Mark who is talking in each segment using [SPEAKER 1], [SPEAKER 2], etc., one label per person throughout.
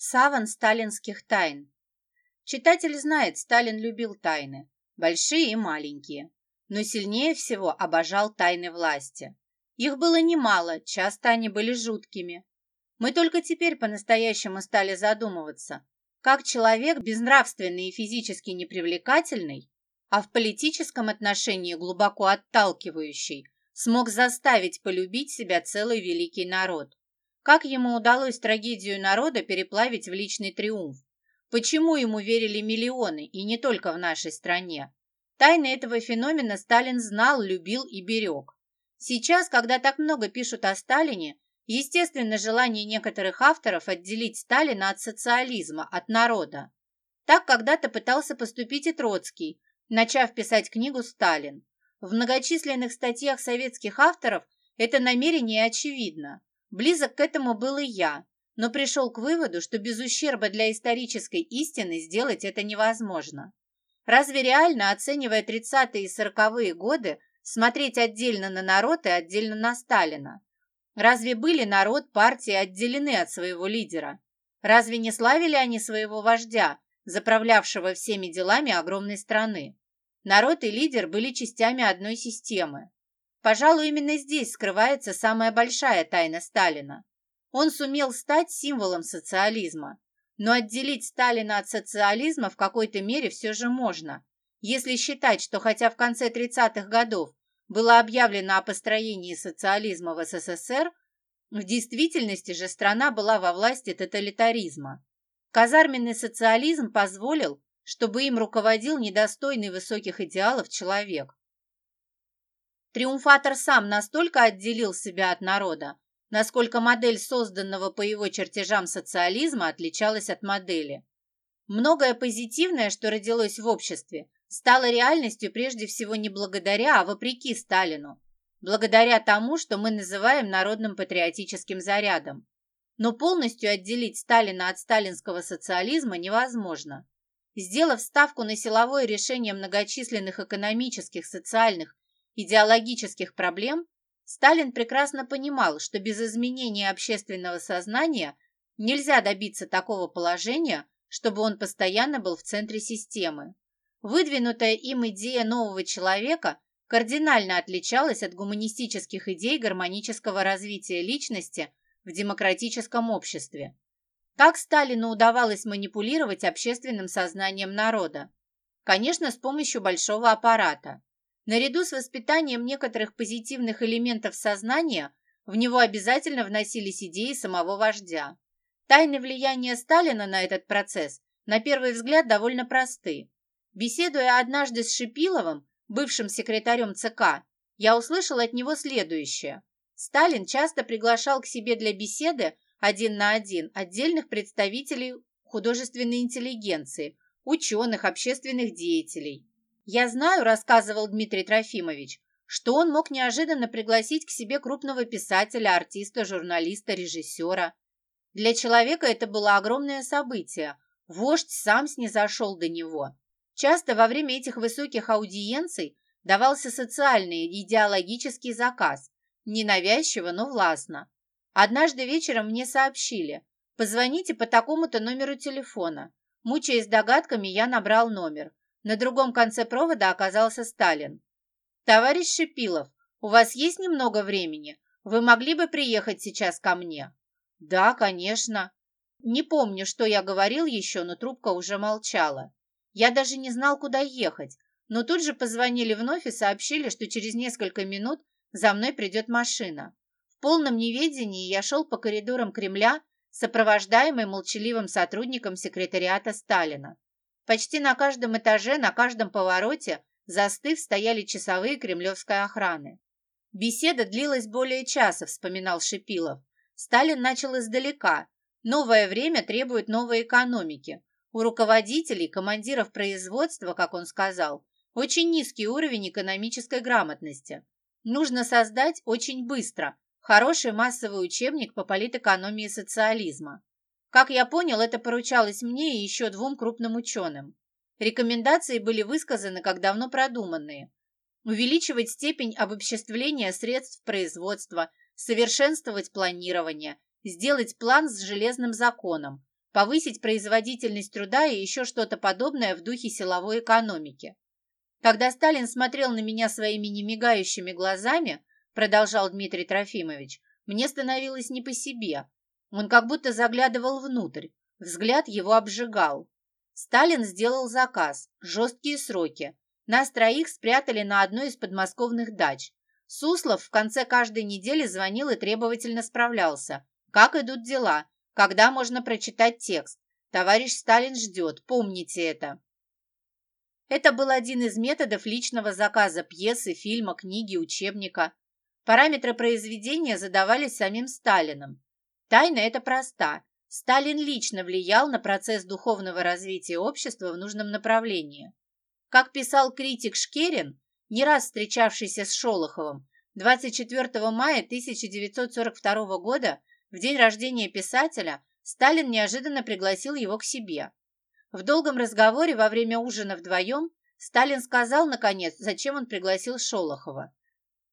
[SPEAKER 1] Саван сталинских тайн. Читатель знает, Сталин любил тайны, большие и маленькие, но сильнее всего обожал тайны власти. Их было немало, часто они были жуткими. Мы только теперь по-настоящему стали задумываться, как человек, безнравственный и физически непривлекательный, а в политическом отношении глубоко отталкивающий, смог заставить полюбить себя целый великий народ. Как ему удалось трагедию народа переплавить в личный триумф? Почему ему верили миллионы, и не только в нашей стране? Тайны этого феномена Сталин знал, любил и берег. Сейчас, когда так много пишут о Сталине, естественно желание некоторых авторов отделить Сталина от социализма, от народа. Так когда-то пытался поступить и Троцкий, начав писать книгу «Сталин». В многочисленных статьях советских авторов это намерение очевидно. Близок к этому был и я, но пришел к выводу, что без ущерба для исторической истины сделать это невозможно. Разве реально, оценивая 30-е и 40-е годы, смотреть отдельно на народ и отдельно на Сталина? Разве были народ, партии отделены от своего лидера? Разве не славили они своего вождя, заправлявшего всеми делами огромной страны? Народ и лидер были частями одной системы. Пожалуй, именно здесь скрывается самая большая тайна Сталина. Он сумел стать символом социализма. Но отделить Сталина от социализма в какой-то мере все же можно, если считать, что хотя в конце 30-х годов было объявлено о построении социализма в СССР, в действительности же страна была во власти тоталитаризма. Казарменный социализм позволил, чтобы им руководил недостойный высоких идеалов человек. Триумфатор сам настолько отделил себя от народа, насколько модель созданного по его чертежам социализма отличалась от модели. Многое позитивное, что родилось в обществе, стало реальностью прежде всего не благодаря, а вопреки Сталину, благодаря тому, что мы называем народным патриотическим зарядом. Но полностью отделить Сталина от сталинского социализма невозможно. Сделав ставку на силовое решение многочисленных экономических, социальных идеологических проблем, Сталин прекрасно понимал, что без изменения общественного сознания нельзя добиться такого положения, чтобы он постоянно был в центре системы. Выдвинутая им идея нового человека кардинально отличалась от гуманистических идей гармонического развития личности в демократическом обществе. Как Сталину удавалось манипулировать общественным сознанием народа? Конечно, с помощью большого аппарата. Наряду с воспитанием некоторых позитивных элементов сознания в него обязательно вносились идеи самого вождя. Тайны влияния Сталина на этот процесс на первый взгляд довольно просты. Беседуя однажды с Шипиловым, бывшим секретарем ЦК, я услышал от него следующее. Сталин часто приглашал к себе для беседы один на один отдельных представителей художественной интеллигенции, ученых, общественных деятелей. «Я знаю», – рассказывал Дмитрий Трофимович, что он мог неожиданно пригласить к себе крупного писателя, артиста, журналиста, режиссера. Для человека это было огромное событие. Вождь сам снизошел до него. Часто во время этих высоких аудиенций давался социальный идеологический заказ, ненавязчиво, но властно. Однажды вечером мне сообщили, позвоните по такому-то номеру телефона. Мучаясь догадками, я набрал номер. На другом конце провода оказался Сталин. «Товарищ Шипилов, у вас есть немного времени? Вы могли бы приехать сейчас ко мне?» «Да, конечно». Не помню, что я говорил еще, но трубка уже молчала. Я даже не знал, куда ехать, но тут же позвонили вновь и сообщили, что через несколько минут за мной придет машина. В полном неведении я шел по коридорам Кремля, сопровождаемый молчаливым сотрудником секретариата Сталина. Почти на каждом этаже, на каждом повороте, застыв, стояли часовые кремлевской охраны. Беседа длилась более часа, вспоминал Шипилов. Сталин начал издалека. Новое время требует новой экономики. У руководителей, командиров производства, как он сказал, очень низкий уровень экономической грамотности. Нужно создать очень быстро хороший массовый учебник по политэкономии социализма. Как я понял, это поручалось мне и еще двум крупным ученым. Рекомендации были высказаны как давно продуманные. Увеличивать степень обобществления средств производства, совершенствовать планирование, сделать план с железным законом, повысить производительность труда и еще что-то подобное в духе силовой экономики. Когда Сталин смотрел на меня своими немигающими глазами, продолжал Дмитрий Трофимович, мне становилось не по себе. Он как будто заглядывал внутрь, взгляд его обжигал. Сталин сделал заказ, жесткие сроки. Нас троих спрятали на одной из подмосковных дач. Суслов в конце каждой недели звонил и требовательно справлялся. Как идут дела? Когда можно прочитать текст? Товарищ Сталин ждет, помните это. Это был один из методов личного заказа пьесы, фильма, книги, учебника. Параметры произведения задавались самим Сталиным. Тайна эта проста. Сталин лично влиял на процесс духовного развития общества в нужном направлении. Как писал критик Шкерин, не раз встречавшийся с Шолоховым, 24 мая 1942 года, в день рождения писателя, Сталин неожиданно пригласил его к себе. В долгом разговоре во время ужина вдвоем Сталин сказал, наконец, зачем он пригласил Шолохова.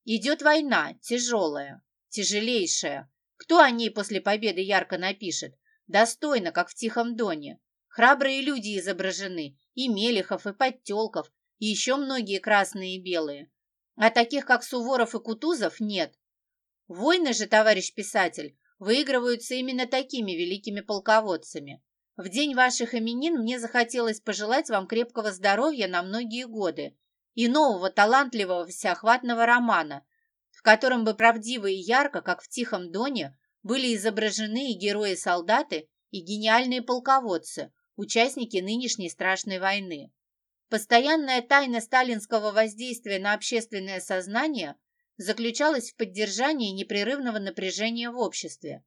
[SPEAKER 1] «Идет война, тяжелая, тяжелейшая. Кто о ней после победы ярко напишет? Достойно, как в Тихом Доне. Храбрые люди изображены, и Мелехов, и Подтелков, и еще многие красные и белые. А таких, как Суворов и Кутузов, нет. Войны же, товарищ писатель, выигрываются именно такими великими полководцами. В день ваших именин мне захотелось пожелать вам крепкого здоровья на многие годы и нового талантливого всеохватного романа, котором бы правдиво и ярко, как в «Тихом доне», были изображены и герои-солдаты, и гениальные полководцы, участники нынешней страшной войны. Постоянная тайна сталинского воздействия на общественное сознание заключалась в поддержании непрерывного напряжения в обществе.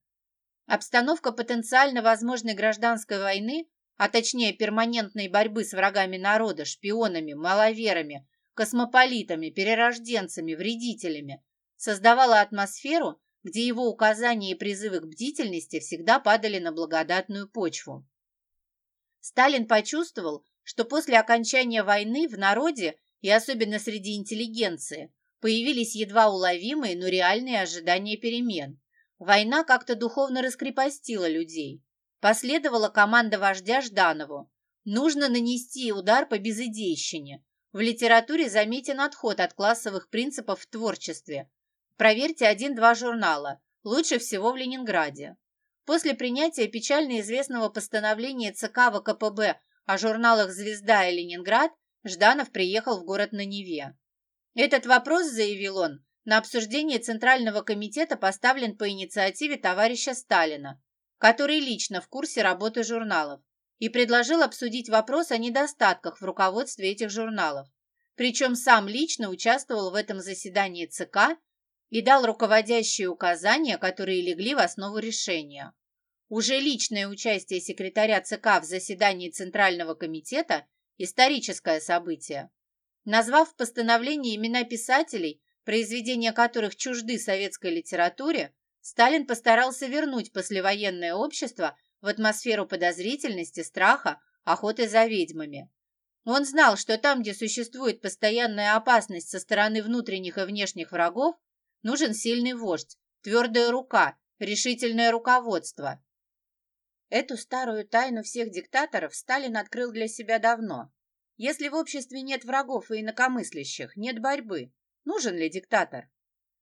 [SPEAKER 1] Обстановка потенциально возможной гражданской войны, а точнее перманентной борьбы с врагами народа, шпионами, маловерами, космополитами, перерожденцами, вредителями, создавала атмосферу, где его указания и призывы к бдительности всегда падали на благодатную почву. Сталин почувствовал, что после окончания войны в народе и особенно среди интеллигенции появились едва уловимые, но реальные ожидания перемен. Война как-то духовно раскрепостила людей. Последовала команда вождя Жданову. Нужно нанести удар по безыдейщине. В литературе заметен отход от классовых принципов в творчестве. Проверьте один-два журнала. Лучше всего в Ленинграде. После принятия печально известного постановления ЦК ВКПБ о журналах «Звезда» и «Ленинград» Жданов приехал в город на Неве. Этот вопрос, заявил он, на обсуждение Центрального комитета поставлен по инициативе товарища Сталина, который лично в курсе работы журналов, и предложил обсудить вопрос о недостатках в руководстве этих журналов. Причем сам лично участвовал в этом заседании ЦК и дал руководящие указания, которые легли в основу решения. Уже личное участие секретаря ЦК в заседании Центрального комитета – историческое событие. Назвав в постановлении имена писателей, произведения которых чужды советской литературе, Сталин постарался вернуть послевоенное общество в атмосферу подозрительности, страха, охоты за ведьмами. Он знал, что там, где существует постоянная опасность со стороны внутренних и внешних врагов, нужен сильный вождь, твердая рука, решительное руководство. Эту старую тайну всех диктаторов Сталин открыл для себя давно. Если в обществе нет врагов и инакомыслящих, нет борьбы, Нужен ли диктатор?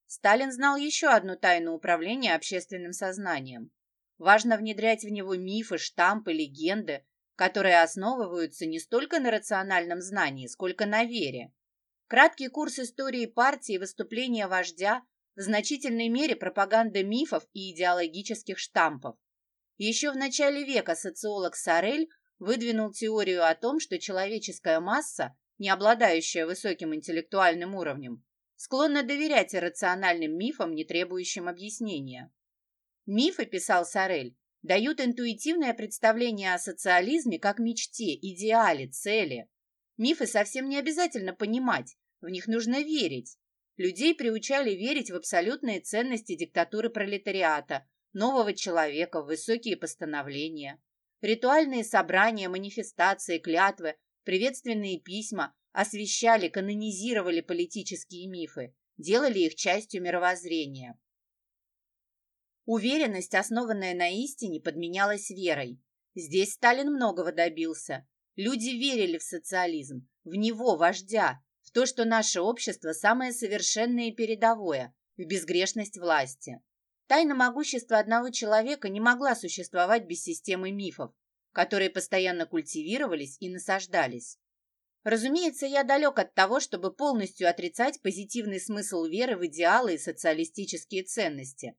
[SPEAKER 1] Сталин знал еще одну тайну управления общественным сознанием. Важно внедрять в него мифы, штампы, легенды, которые основываются не столько на рациональном знании, сколько на вере. Краткий курс истории партии выступления вождя в значительной мере пропаганда мифов и идеологических штампов. Еще в начале века социолог Сорель выдвинул теорию о том, что человеческая масса, не обладающая высоким интеллектуальным уровнем, склонна доверять иррациональным мифам, не требующим объяснения. Мифы, писал Сорель, дают интуитивное представление о социализме как мечте, идеале, цели. Мифы совсем не обязательно понимать, в них нужно верить. Людей приучали верить в абсолютные ценности диктатуры пролетариата, нового человека, высокие постановления. Ритуальные собрания, манифестации, клятвы, приветственные письма освещали, канонизировали политические мифы, делали их частью мировоззрения. Уверенность, основанная на истине, подменялась верой. Здесь Сталин многого добился. Люди верили в социализм, в него, вождя, в то, что наше общество самое совершенное и передовое, в безгрешность власти. Тайна могущества одного человека не могла существовать без системы мифов, которые постоянно культивировались и насаждались. Разумеется, я далек от того, чтобы полностью отрицать позитивный смысл веры в идеалы и социалистические ценности.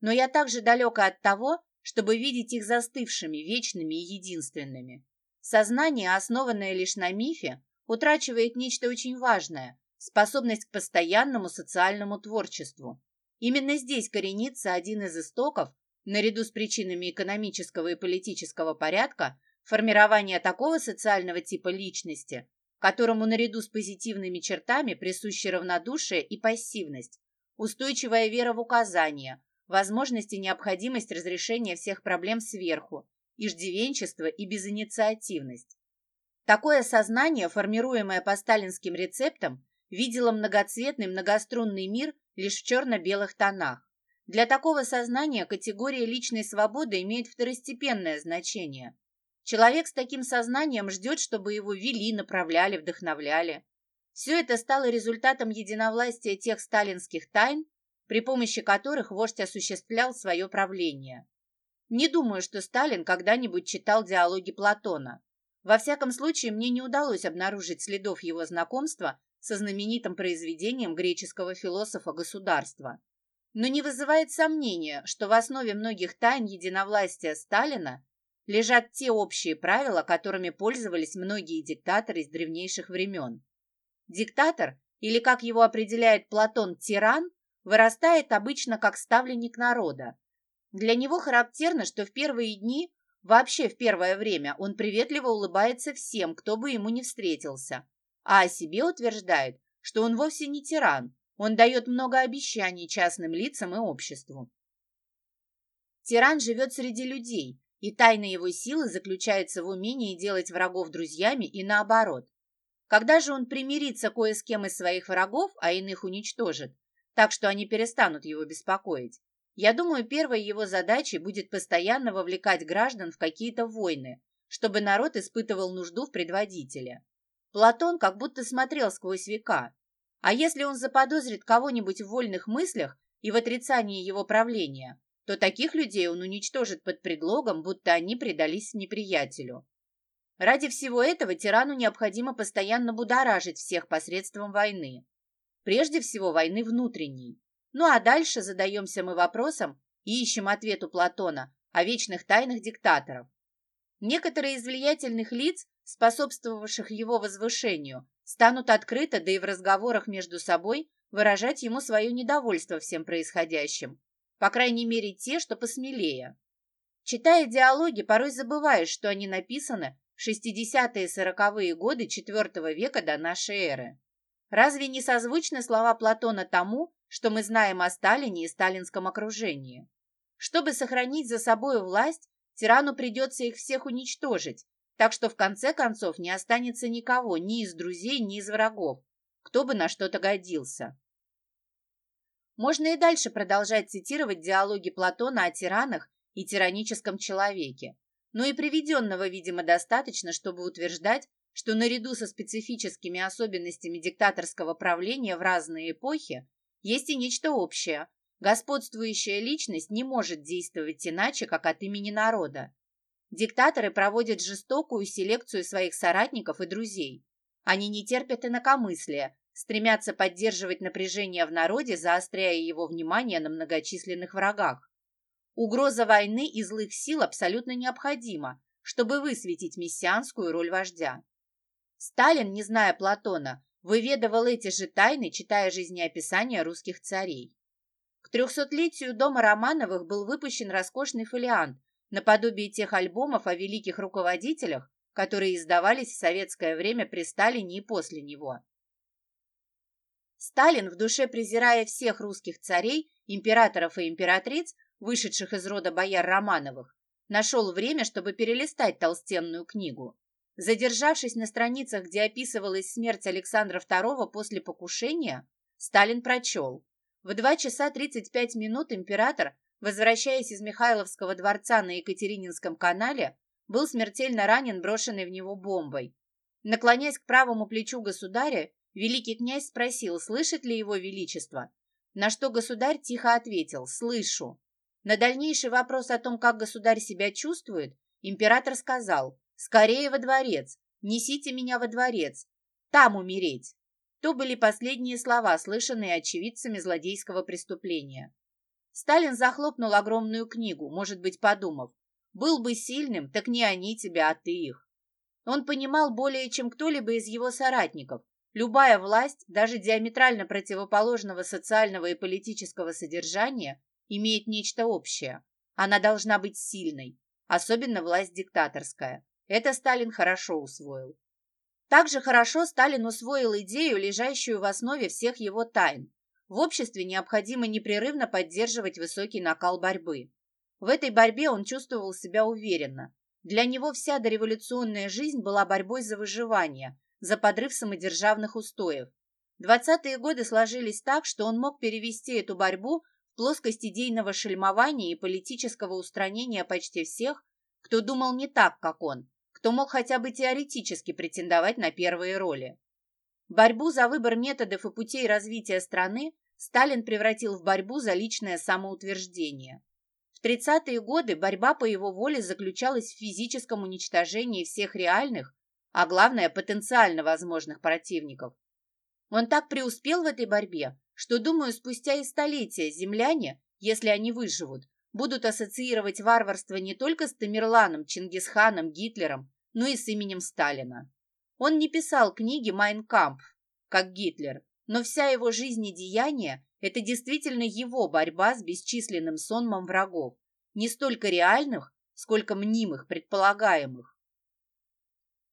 [SPEAKER 1] Но я также далека от того, чтобы видеть их застывшими, вечными и единственными. Сознание, основанное лишь на мифе, утрачивает нечто очень важное – способность к постоянному социальному творчеству. Именно здесь коренится один из истоков наряду с причинами экономического и политического порядка, формирование такого социального типа личности, которому наряду с позитивными чертами присущи равнодушие и пассивность, устойчивая вера в указания, возможность и необходимость разрешения всех проблем сверху, иждивенчество и безинициативность. Такое сознание, формируемое по сталинским рецептам, видело многоцветный многострунный мир лишь в черно-белых тонах. Для такого сознания категория личной свободы имеет второстепенное значение. Человек с таким сознанием ждет, чтобы его вели, направляли, вдохновляли. Все это стало результатом единовластия тех сталинских тайн, при помощи которых вождь осуществлял свое правление. Не думаю, что Сталин когда-нибудь читал диалоги Платона. Во всяком случае, мне не удалось обнаружить следов его знакомства со знаменитым произведением греческого философа государства но не вызывает сомнения, что в основе многих тайн единовластия Сталина лежат те общие правила, которыми пользовались многие диктаторы из древнейших времен. Диктатор, или как его определяет Платон, тиран, вырастает обычно как ставленник народа. Для него характерно, что в первые дни, вообще в первое время, он приветливо улыбается всем, кто бы ему не встретился, а о себе утверждает, что он вовсе не тиран, он дает много обещаний частным лицам и обществу. Тиран живет среди людей, и тайна его силы заключается в умении делать врагов друзьями и наоборот. Когда же он примирится кое с кем из своих врагов, а иных уничтожит, так что они перестанут его беспокоить, я думаю, первой его задачей будет постоянно вовлекать граждан в какие-то войны, чтобы народ испытывал нужду в предводителе. Платон как будто смотрел сквозь века, а если он заподозрит кого-нибудь в вольных мыслях и в отрицании его правления, то таких людей он уничтожит под предлогом, будто они предались неприятелю. Ради всего этого тирану необходимо постоянно будоражить всех посредством войны. Прежде всего войны внутренней. Ну а дальше задаемся мы вопросом и ищем ответ у Платона о вечных тайнах диктаторов. Некоторые из влиятельных лиц, способствовавших его возвышению, станут открыто, да и в разговорах между собой, выражать ему свое недовольство всем происходящим. По крайней мере, те, что посмелее. Читая диалоги, порой забываешь, что они написаны в 60-е и 40-е годы IV века до нашей эры. Разве не созвучны слова Платона тому, что мы знаем о Сталине и сталинском окружении? Чтобы сохранить за собой власть, тирану придется их всех уничтожить, так что в конце концов не останется никого, ни из друзей, ни из врагов, кто бы на что-то годился. Можно и дальше продолжать цитировать диалоги Платона о тиранах и тираническом человеке, но и приведенного, видимо, достаточно, чтобы утверждать, что наряду со специфическими особенностями диктаторского правления в разные эпохи есть и нечто общее. Господствующая личность не может действовать иначе, как от имени народа. Диктаторы проводят жестокую селекцию своих соратников и друзей. Они не терпят инакомыслия, стремятся поддерживать напряжение в народе, заостряя его внимание на многочисленных врагах. Угроза войны и злых сил абсолютно необходима, чтобы высветить мессианскую роль вождя. Сталин, не зная Платона, выведывал эти же тайны, читая жизнеописания русских царей. К трехсотлетию дома Романовых был выпущен роскошный фолиант, наподобие тех альбомов о великих руководителях, которые издавались в советское время при Сталине и после него. Сталин, в душе презирая всех русских царей, императоров и императриц, вышедших из рода бояр Романовых, нашел время, чтобы перелистать толстенную книгу. Задержавшись на страницах, где описывалась смерть Александра II после покушения, Сталин прочел. В 2 часа 35 минут император Возвращаясь из Михайловского дворца на Екатерининском канале, был смертельно ранен брошенной в него бомбой. Наклоняясь к правому плечу государя, великий князь спросил, слышит ли его величество, на что государь тихо ответил «слышу». На дальнейший вопрос о том, как государь себя чувствует, император сказал «скорее во дворец, несите меня во дворец, там умереть». То были последние слова, слышанные очевидцами злодейского преступления. Сталин захлопнул огромную книгу, может быть, подумав, «Был бы сильным, так не они тебя, а ты их». Он понимал более, чем кто-либо из его соратников, любая власть, даже диаметрально противоположного социального и политического содержания, имеет нечто общее. Она должна быть сильной, особенно власть диктаторская. Это Сталин хорошо усвоил. Также хорошо Сталин усвоил идею, лежащую в основе всех его тайн. В обществе необходимо непрерывно поддерживать высокий накал борьбы. В этой борьбе он чувствовал себя уверенно. Для него вся дореволюционная жизнь была борьбой за выживание, за подрыв самодержавных устоев. Двадцатые годы сложились так, что он мог перевести эту борьбу в плоскость идейного шельмования и политического устранения почти всех, кто думал не так, как он, кто мог хотя бы теоретически претендовать на первые роли. Борьбу за выбор методов и путей развития страны Сталин превратил в борьбу за личное самоутверждение. В 30-е годы борьба по его воле заключалась в физическом уничтожении всех реальных, а главное потенциально возможных противников. Он так преуспел в этой борьбе, что, думаю, спустя и столетия земляне, если они выживут, будут ассоциировать варварство не только с Тамерланом, Чингисханом, Гитлером, но и с именем Сталина. Он не писал книги «Майн Кампф», как Гитлер, но вся его жизнь и деяния – это действительно его борьба с бесчисленным сонмом врагов, не столько реальных, сколько мнимых, предполагаемых.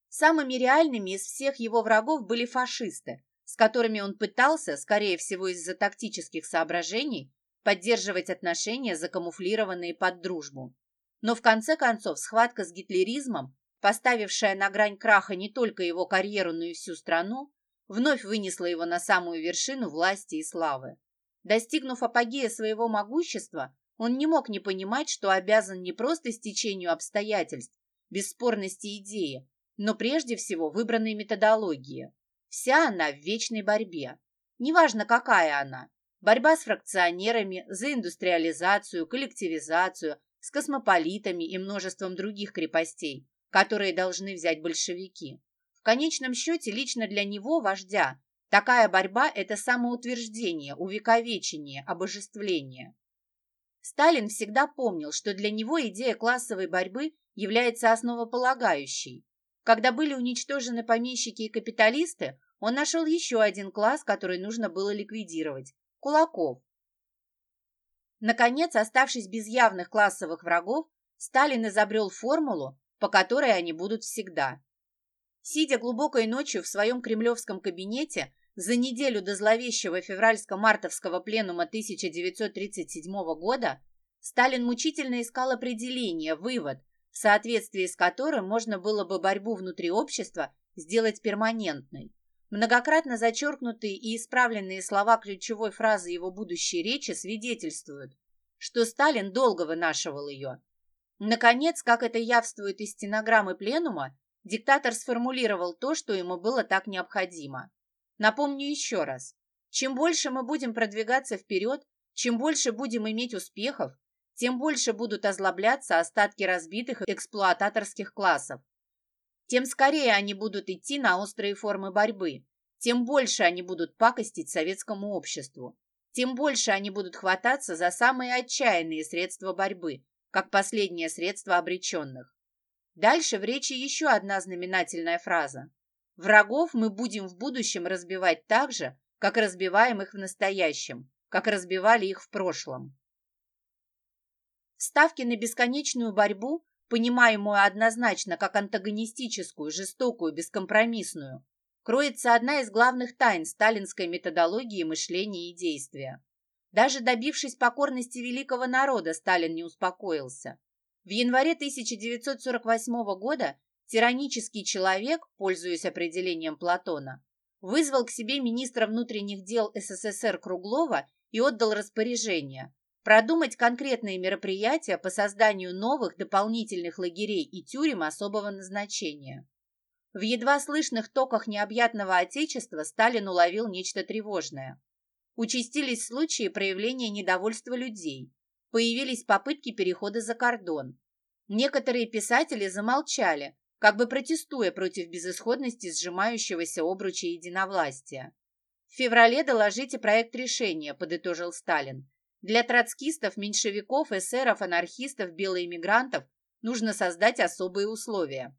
[SPEAKER 1] Самыми реальными из всех его врагов были фашисты, с которыми он пытался, скорее всего из-за тактических соображений, поддерживать отношения, закамуфлированные под дружбу. Но в конце концов схватка с гитлеризмом, поставившая на грань краха не только его карьеру, но и всю страну, вновь вынесла его на самую вершину власти и славы. Достигнув апогея своего могущества, он не мог не понимать, что обязан не просто стечению обстоятельств, бесспорности идеи, но прежде всего выбранной методологии. Вся она в вечной борьбе. Неважно, какая она, борьба с фракционерами, за индустриализацию, коллективизацию, с космополитами и множеством других крепостей, которые должны взять большевики. В конечном счете, лично для него, вождя, такая борьба – это самоутверждение, увековечение, обожествление. Сталин всегда помнил, что для него идея классовой борьбы является основополагающей. Когда были уничтожены помещики и капиталисты, он нашел еще один класс, который нужно было ликвидировать кулаков. Наконец, оставшись без явных классовых врагов, Сталин изобрел формулу, по которой они будут всегда. Сидя глубокой ночью в своем кремлевском кабинете за неделю до зловещего февральско-мартовского пленума 1937 года, Сталин мучительно искал определение, вывод, в соответствии с которым можно было бы борьбу внутри общества сделать перманентной. Многократно зачеркнутые и исправленные слова ключевой фразы его будущей речи свидетельствуют, что Сталин долго вынашивал ее. Наконец, как это явствует из стенограммы пленума, диктатор сформулировал то, что ему было так необходимо. Напомню еще раз. Чем больше мы будем продвигаться вперед, чем больше будем иметь успехов, тем больше будут озлобляться остатки разбитых эксплуататорских классов, тем скорее они будут идти на острые формы борьбы, тем больше они будут пакостить советскому обществу, тем больше они будут хвататься за самые отчаянные средства борьбы, как последнее средство обреченных. Дальше в речи еще одна знаменательная фраза. Врагов мы будем в будущем разбивать так же, как разбиваем их в настоящем, как разбивали их в прошлом. Ставки на бесконечную борьбу понимаемую однозначно как антагонистическую, жестокую, бескомпромиссную, кроется одна из главных тайн сталинской методологии мышления и действия. Даже добившись покорности великого народа, Сталин не успокоился. В январе 1948 года тиранический человек, пользуясь определением Платона, вызвал к себе министра внутренних дел СССР Круглова и отдал распоряжение продумать конкретные мероприятия по созданию новых дополнительных лагерей и тюрем особого назначения. В едва слышных токах необъятного Отечества Сталин уловил нечто тревожное. Участились случаи проявления недовольства людей, появились попытки перехода за кордон. Некоторые писатели замолчали, как бы протестуя против безысходности сжимающегося обруча единовластия. «В феврале доложите проект решения», – подытожил Сталин. «Для троцкистов, меньшевиков, эсеров, анархистов, белоэмигрантов нужно создать особые условия».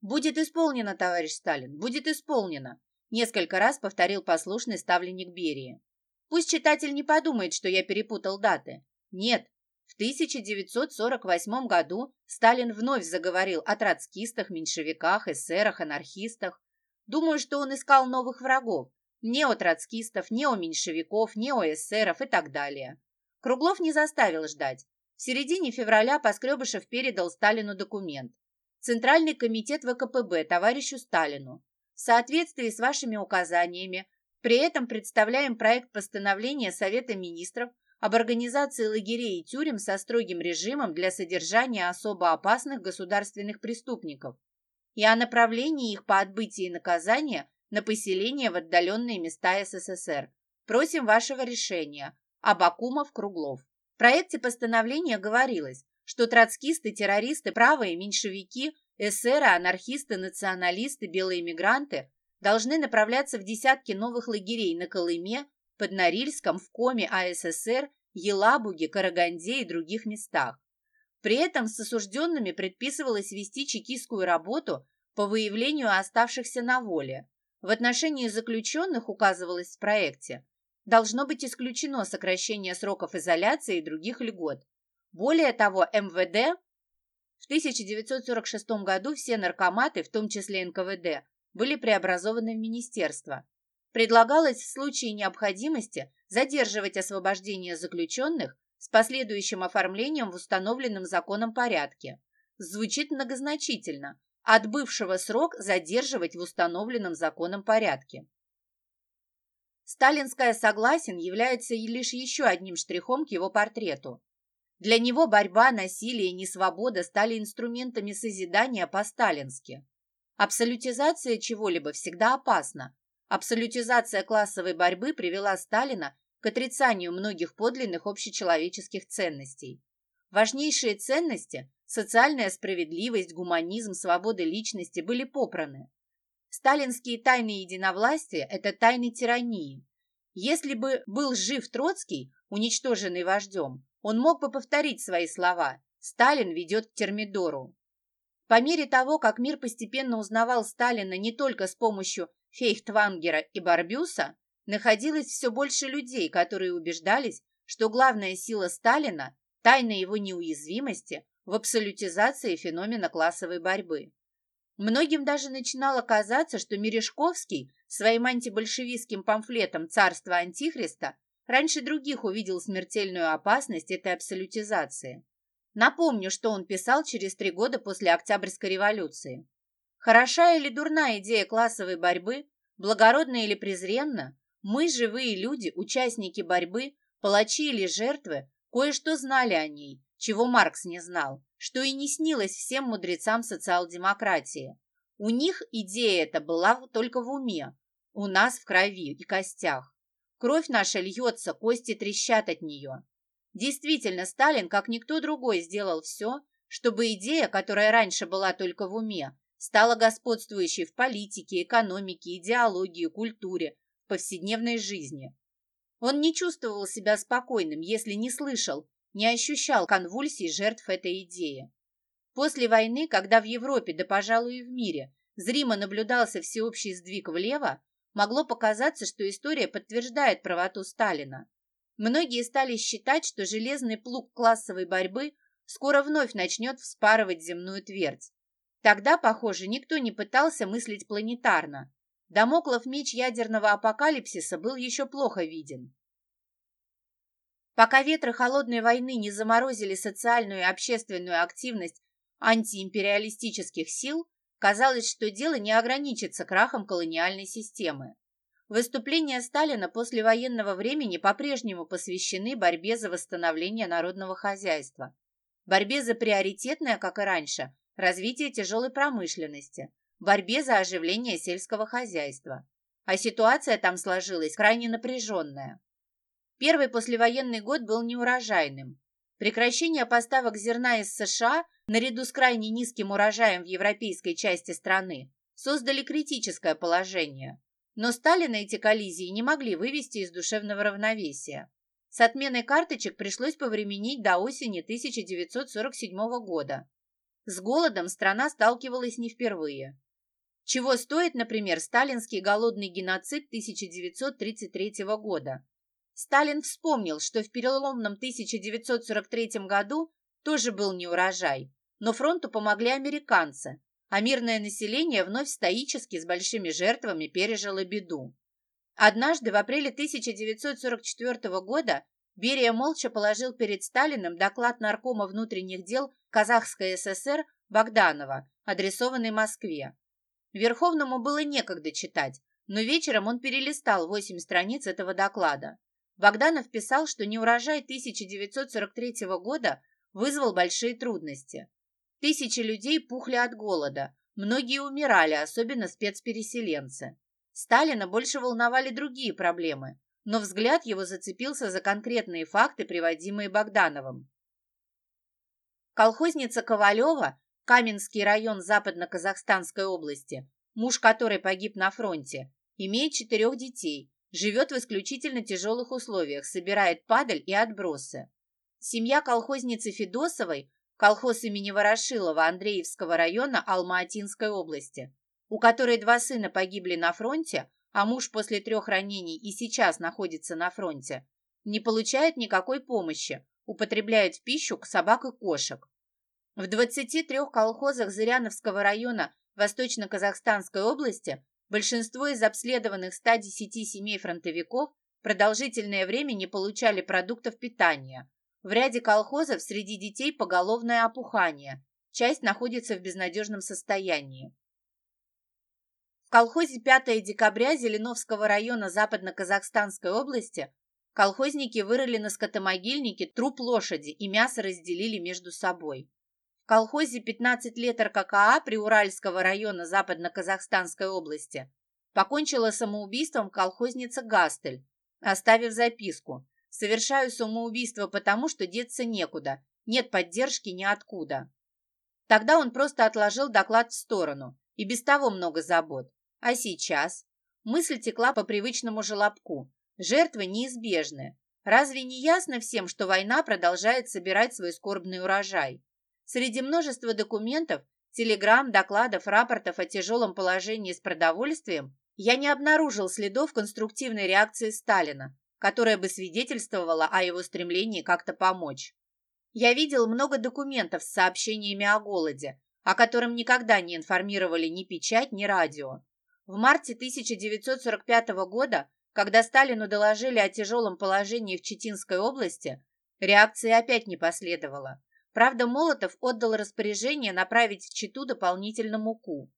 [SPEAKER 1] «Будет исполнено, товарищ Сталин, будет исполнено», – несколько раз повторил послушный ставленник Берии. «Пусть читатель не подумает, что я перепутал даты. Нет, в 1948 году Сталин вновь заговорил о троцкистах, меньшевиках, эсерах, анархистах. Думаю, что он искал новых врагов – неотроцкистов, неоменьшевиков, неоэсеров и так далее. Круглов не заставил ждать. В середине февраля Поскребышев передал Сталину документ. Центральный комитет ВКПБ товарищу Сталину. В соответствии с вашими указаниями, при этом представляем проект постановления Совета министров об организации лагерей и тюрем со строгим режимом для содержания особо опасных государственных преступников и о направлении их по отбытии наказания на поселение в отдаленные места СССР. Просим вашего решения. Абакумов, Круглов. В проекте постановления говорилось, что троцкисты, террористы, правые, меньшевики, эсеры, анархисты, националисты, белые мигранты должны направляться в десятки новых лагерей на Колыме, под Норильском, в Коме АССР, Елабуге, Караганде и других местах. При этом с осужденными предписывалось вести чекистскую работу по выявлению оставшихся на воле. В отношении заключенных, указывалось в проекте, должно быть исключено сокращение сроков изоляции и других льгот. Более того, МВД в 1946 году все наркоматы, в том числе НКВД, были преобразованы в министерство. Предлагалось в случае необходимости задерживать освобождение заключенных с последующим оформлением в установленном законом порядке. Звучит многозначительно. От бывшего срок задерживать в установленном законом порядке. Сталинское согласен является лишь еще одним штрихом к его портрету. Для него борьба, насилие и несвобода стали инструментами созидания по-сталински. Абсолютизация чего-либо всегда опасна, Абсолютизация классовой борьбы привела Сталина к отрицанию многих подлинных общечеловеческих ценностей. Важнейшие ценности – социальная справедливость, гуманизм, свобода личности – были попраны. Сталинские тайны единовластия – это тайны тирании. Если бы был жив Троцкий, уничтоженный вождем, он мог бы повторить свои слова «Сталин ведет к Термидору». По мере того, как мир постепенно узнавал Сталина не только с помощью Фейхтвангера и Барбюса находилось все больше людей, которые убеждались, что главная сила Сталина – тайна его неуязвимости в абсолютизации феномена классовой борьбы. Многим даже начинало казаться, что Мережковский своим антибольшевистским памфлетом «Царство Антихриста» раньше других увидел смертельную опасность этой абсолютизации. Напомню, что он писал через три года после Октябрьской революции. Хороша или дурна идея классовой борьбы, благородна или презренна, мы, живые люди, участники борьбы, палачи или жертвы, кое-что знали о ней, чего Маркс не знал, что и не снилось всем мудрецам социал-демократии. У них идея эта была только в уме, у нас в крови и костях. Кровь наша льется, кости трещат от нее. Действительно, Сталин, как никто другой, сделал все, чтобы идея, которая раньше была только в уме, стала господствующей в политике, экономике, идеологии, культуре, повседневной жизни. Он не чувствовал себя спокойным, если не слышал, не ощущал конвульсий жертв этой идеи. После войны, когда в Европе, да, пожалуй, и в мире, зримо наблюдался всеобщий сдвиг влево, могло показаться, что история подтверждает правоту Сталина. Многие стали считать, что железный плуг классовой борьбы скоро вновь начнет вспарывать земную твердь. Тогда, похоже, никто не пытался мыслить планетарно. Дамоклов меч ядерного апокалипсиса был еще плохо виден. Пока ветры холодной войны не заморозили социальную и общественную активность антиимпериалистических сил, казалось, что дело не ограничится крахом колониальной системы. Выступления Сталина после военного времени по-прежнему посвящены борьбе за восстановление народного хозяйства, борьбе за приоритетное, как и раньше, развитие тяжелой промышленности, борьбе за оживление сельского хозяйства. А ситуация там сложилась крайне напряженная. Первый послевоенный год был неурожайным. Прекращение поставок зерна из США, наряду с крайне низким урожаем в европейской части страны, создали критическое положение. Но Сталина эти коллизии не могли вывести из душевного равновесия. С отменой карточек пришлось повременить до осени 1947 года. С голодом страна сталкивалась не впервые. Чего стоит, например, сталинский голодный геноцид 1933 года. Сталин вспомнил, что в переломном 1943 году тоже был неурожай, но фронту помогли американцы, а мирное население вновь стоически с большими жертвами пережило беду. Однажды, в апреле 1944 года, Берия молча положил перед Сталиным доклад наркома внутренних дел Казахской ССР Богданова, адресованный Москве. Верховному было некогда читать, но вечером он перелистал восемь страниц этого доклада. Богданов писал, что неурожай 1943 года вызвал большие трудности. Тысячи людей пухли от голода, многие умирали, особенно спецпереселенцы. Сталина больше волновали другие проблемы, но взгляд его зацепился за конкретные факты, приводимые Богдановым. Колхозница Ковалева, Каменский район Западно-Казахстанской области, муж которой погиб на фронте, имеет четырех детей, живет в исключительно тяжелых условиях, собирает падаль и отбросы. Семья колхозницы Федосовой колхоз имени Ворошилова Андреевского района Алма-Атинской области, у которой два сына погибли на фронте, а муж после трех ранений и сейчас находится на фронте, не получает никакой помощи, употребляет в пищу собак и кошек. В 23 колхозах Зыряновского района Восточно-Казахстанской области большинство из обследованных 110 семей фронтовиков продолжительное время не получали продуктов питания, в ряде колхозов среди детей поголовное опухание. Часть находится в безнадежном состоянии. В колхозе 5 декабря Зеленовского района Западно-Казахстанской области колхозники вырыли на скотомогильнике труп лошади и мясо разделили между собой. В колхозе 15 лет РККА Приуральского района Западно-Казахстанской области покончила самоубийством колхозница Гастель, оставив записку Совершаю самоубийство потому, что деться некуда, нет поддержки ниоткуда. Тогда он просто отложил доклад в сторону, и без того много забот. А сейчас? Мысль текла по привычному желобку. Жертвы неизбежны. Разве не ясно всем, что война продолжает собирать свой скорбный урожай? Среди множества документов, телеграмм, докладов, рапортов о тяжелом положении с продовольствием я не обнаружил следов конструктивной реакции Сталина, которая бы свидетельствовала о его стремлении как-то помочь. Я видел много документов с сообщениями о голоде, о котором никогда не информировали ни печать, ни радио. В марте 1945 года, когда Сталину доложили о тяжелом положении в Читинской области, реакции опять не последовало. Правда, Молотов отдал распоряжение направить в Читу дополнительно муку.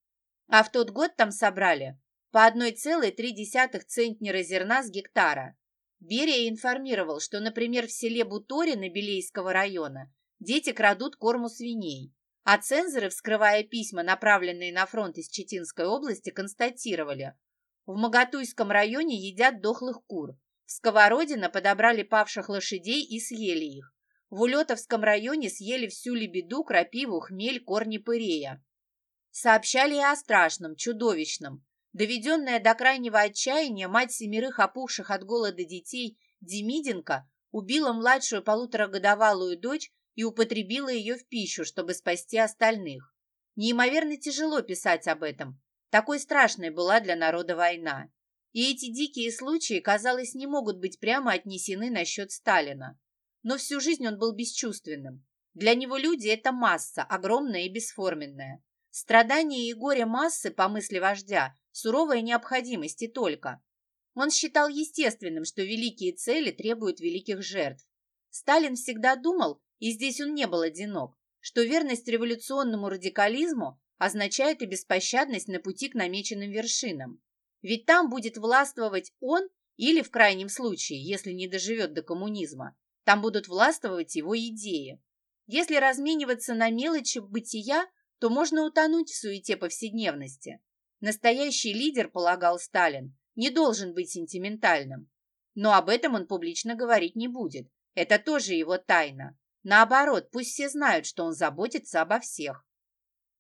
[SPEAKER 1] А в тот год там собрали по 1,3 центнера зерна с гектара. Берия информировал, что, например, в селе Буторино Белейского района дети крадут корму свиней, а цензоры, вскрывая письма, направленные на фронт из Читинской области, констатировали, в Магатуйском районе едят дохлых кур, в Сковородино подобрали павших лошадей и съели их, в Улетовском районе съели всю лебеду, крапиву, хмель, корни пырея. Сообщали и о страшном, чудовищном, Доведенная до крайнего отчаяния, мать семерых опухших от голода детей Демиденко убила младшую полуторагодовалую дочь и употребила ее в пищу, чтобы спасти остальных. Неимоверно тяжело писать об этом. Такой страшной была для народа война. И эти дикие случаи, казалось, не могут быть прямо отнесены на счет Сталина. Но всю жизнь он был бесчувственным. Для него люди – это масса, огромная и бесформенная. Страдания и горе массы, по мысли вождя, суровая необходимость и только. Он считал естественным, что великие цели требуют великих жертв. Сталин всегда думал, и здесь он не был одинок, что верность революционному радикализму означает и беспощадность на пути к намеченным вершинам. Ведь там будет властвовать он или, в крайнем случае, если не доживет до коммунизма, там будут властвовать его идеи. Если размениваться на мелочи бытия, то можно утонуть в суете повседневности. Настоящий лидер, полагал Сталин, не должен быть сентиментальным. Но об этом он публично говорить не будет. Это тоже его тайна. Наоборот, пусть все знают, что он заботится обо всех.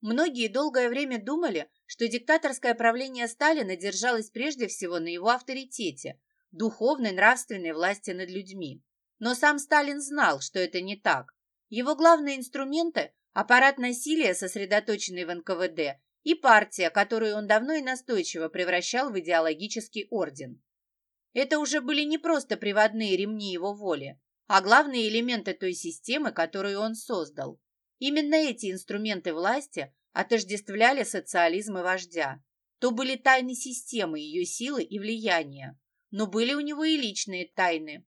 [SPEAKER 1] Многие долгое время думали, что диктаторское правление Сталина держалось прежде всего на его авторитете, духовной нравственной власти над людьми. Но сам Сталин знал, что это не так. Его главные инструменты – аппарат насилия, сосредоточенный в НКВД, и партия, которую он давно и настойчиво превращал в идеологический орден. Это уже были не просто приводные ремни его воли, а главные элементы той системы, которую он создал. Именно эти инструменты власти отождествляли социализм и вождя. То были тайны системы, ее силы и влияния. Но были у него и личные тайны.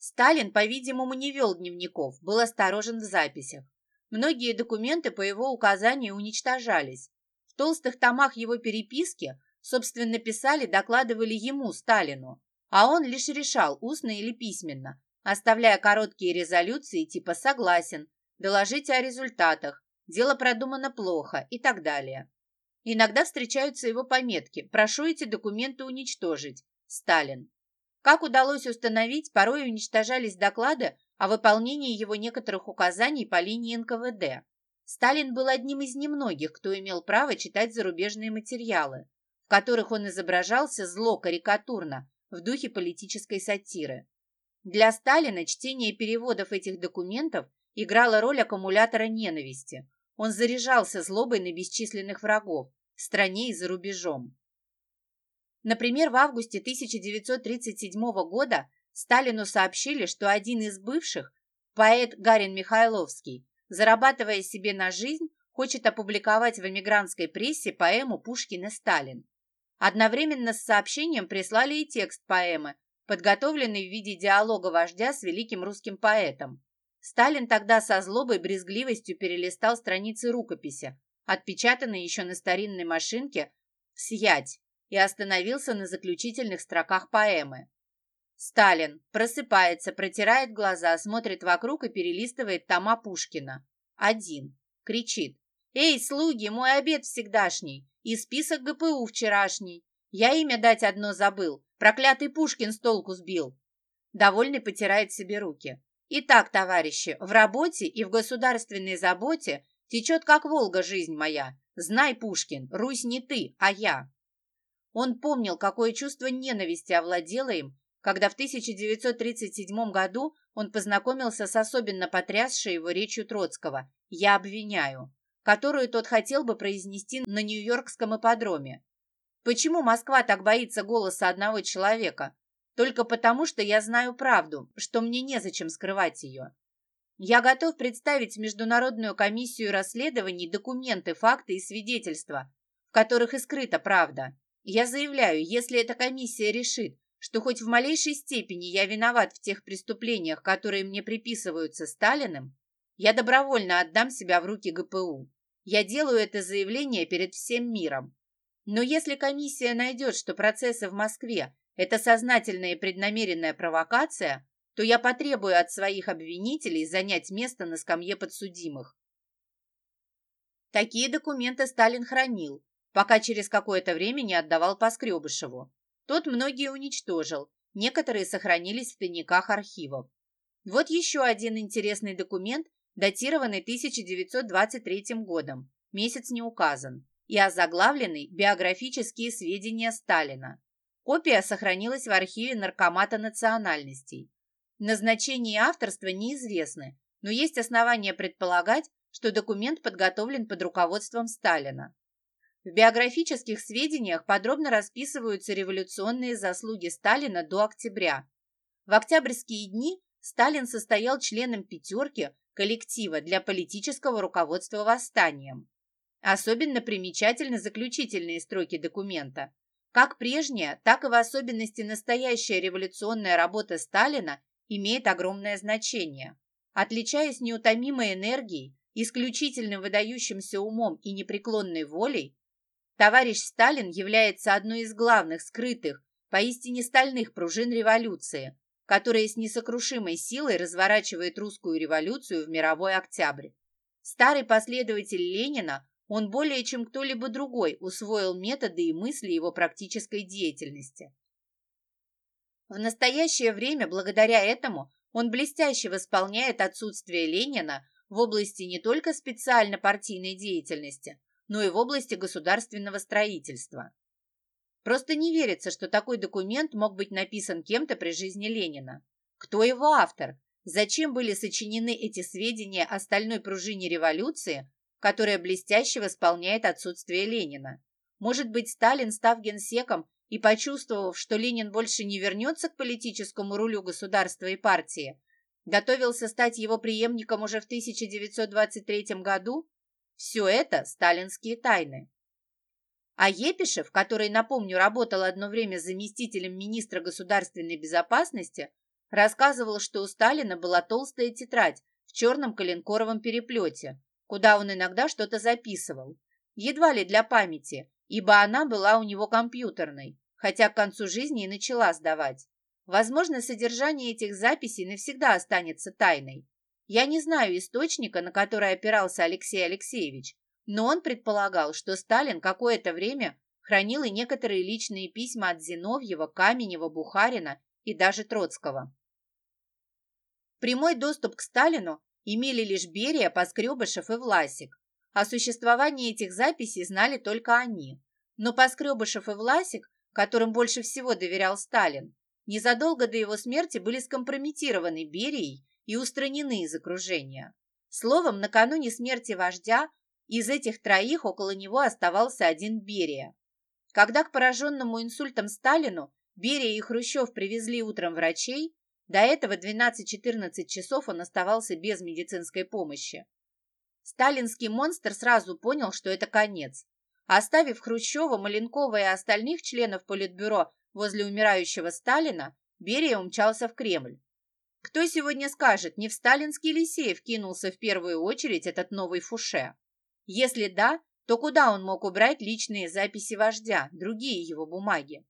[SPEAKER 1] Сталин, по-видимому, не вел дневников, был осторожен в записях. Многие документы по его указанию уничтожались, толстых томах его переписки, собственно, писали, докладывали ему, Сталину, а он лишь решал, устно или письменно, оставляя короткие резолюции типа «согласен», «доложите о результатах», «дело продумано плохо» и так далее. Иногда встречаются его пометки «прошу эти документы уничтожить», Сталин. Как удалось установить, порой уничтожались доклады о выполнении его некоторых указаний по линии НКВД. Сталин был одним из немногих, кто имел право читать зарубежные материалы, в которых он изображался зло карикатурно, в духе политической сатиры. Для Сталина чтение переводов этих документов играло роль аккумулятора ненависти. Он заряжался злобой на бесчисленных врагов в стране и за рубежом. Например, в августе 1937 года Сталину сообщили, что один из бывших, поэт Гарин Михайловский, зарабатывая себе на жизнь, хочет опубликовать в эмигрантской прессе поэму «Пушкин и Сталин». Одновременно с сообщением прислали и текст поэмы, подготовленный в виде диалога вождя с великим русским поэтом. Сталин тогда со злобой брезгливостью перелистал страницы рукописи, отпечатанной еще на старинной машинке «Сять», и остановился на заключительных строках поэмы. Сталин просыпается, протирает глаза, смотрит вокруг и перелистывает тома Пушкина. Один. Кричит. «Эй, слуги, мой обед всегдашний и список ГПУ вчерашний. Я имя дать одно забыл. Проклятый Пушкин с толку сбил». Довольный потирает себе руки. «Итак, товарищи, в работе и в государственной заботе течет как Волга жизнь моя. Знай, Пушкин, Русь не ты, а я». Он помнил, какое чувство ненависти овладело им, когда в 1937 году он познакомился с особенно потрясшей его речью Троцкого «Я обвиняю», которую тот хотел бы произнести на Нью-Йоркском ипподроме. Почему Москва так боится голоса одного человека? Только потому, что я знаю правду, что мне незачем скрывать ее. Я готов представить Международную комиссию расследований документы, факты и свидетельства, в которых и скрыта правда. Я заявляю, если эта комиссия решит, что хоть в малейшей степени я виноват в тех преступлениях, которые мне приписываются Сталиным, я добровольно отдам себя в руки ГПУ. Я делаю это заявление перед всем миром. Но если комиссия найдет, что процессы в Москве – это сознательная и преднамеренная провокация, то я потребую от своих обвинителей занять место на скамье подсудимых. Такие документы Сталин хранил, пока через какое-то время не отдавал Поскребышеву. Тот многие уничтожил, некоторые сохранились в тайниках архивов. Вот еще один интересный документ, датированный 1923 годом, месяц не указан, и озаглавленный «Биографические сведения Сталина». Копия сохранилась в архиве Наркомата национальностей. Назначение и авторство неизвестны, но есть основания предполагать, что документ подготовлен под руководством Сталина. В биографических сведениях подробно расписываются революционные заслуги Сталина до октября. В октябрьские дни Сталин состоял членом «пятерки» коллектива для политического руководства восстанием. Особенно примечательны заключительные строки документа. Как прежняя, так и в особенности настоящая революционная работа Сталина имеет огромное значение. Отличаясь неутомимой энергией, исключительным выдающимся умом и непреклонной волей, Товарищ Сталин является одной из главных скрытых, поистине стальных пружин революции, которая с несокрушимой силой разворачивает русскую революцию в мировой октябрь. Старый последователь Ленина, он более чем кто-либо другой усвоил методы и мысли его практической деятельности. В настоящее время, благодаря этому, он блестяще восполняет отсутствие Ленина в области не только специально партийной деятельности, но и в области государственного строительства. Просто не верится, что такой документ мог быть написан кем-то при жизни Ленина. Кто его автор? Зачем были сочинены эти сведения о стальной пружине революции, которая блестяще восполняет отсутствие Ленина? Может быть, Сталин, став генсеком и почувствовав, что Ленин больше не вернется к политическому рулю государства и партии, готовился стать его преемником уже в 1923 году? Все это сталинские тайны. А Епишев, который, напомню, работал одно время заместителем министра государственной безопасности, рассказывал, что у Сталина была толстая тетрадь в черном коленкоровом переплете, куда он иногда что-то записывал. Едва ли для памяти, ибо она была у него компьютерной, хотя к концу жизни и начала сдавать. Возможно, содержание этих записей навсегда останется тайной. Я не знаю источника, на который опирался Алексей Алексеевич, но он предполагал, что Сталин какое-то время хранил и некоторые личные письма от Зиновьева, Каменева, Бухарина и даже Троцкого. Прямой доступ к Сталину имели лишь Берия, Поскребышев и Власик. О существовании этих записей знали только они. Но Поскребышев и Власик, которым больше всего доверял Сталин, незадолго до его смерти были скомпрометированы Берией и устранены из окружения. Словом, накануне смерти вождя из этих троих около него оставался один Берия. Когда к пораженному инсультом Сталину Берия и Хрущев привезли утром врачей, до этого 12-14 часов он оставался без медицинской помощи. Сталинский монстр сразу понял, что это конец. Оставив Хрущева, Маленкова и остальных членов Политбюро возле умирающего Сталина, Берия умчался в Кремль. Кто сегодня скажет, не в сталинский Лисеев кинулся в первую очередь этот новый Фуше? Если да, то куда он мог убрать личные записи вождя, другие его бумаги?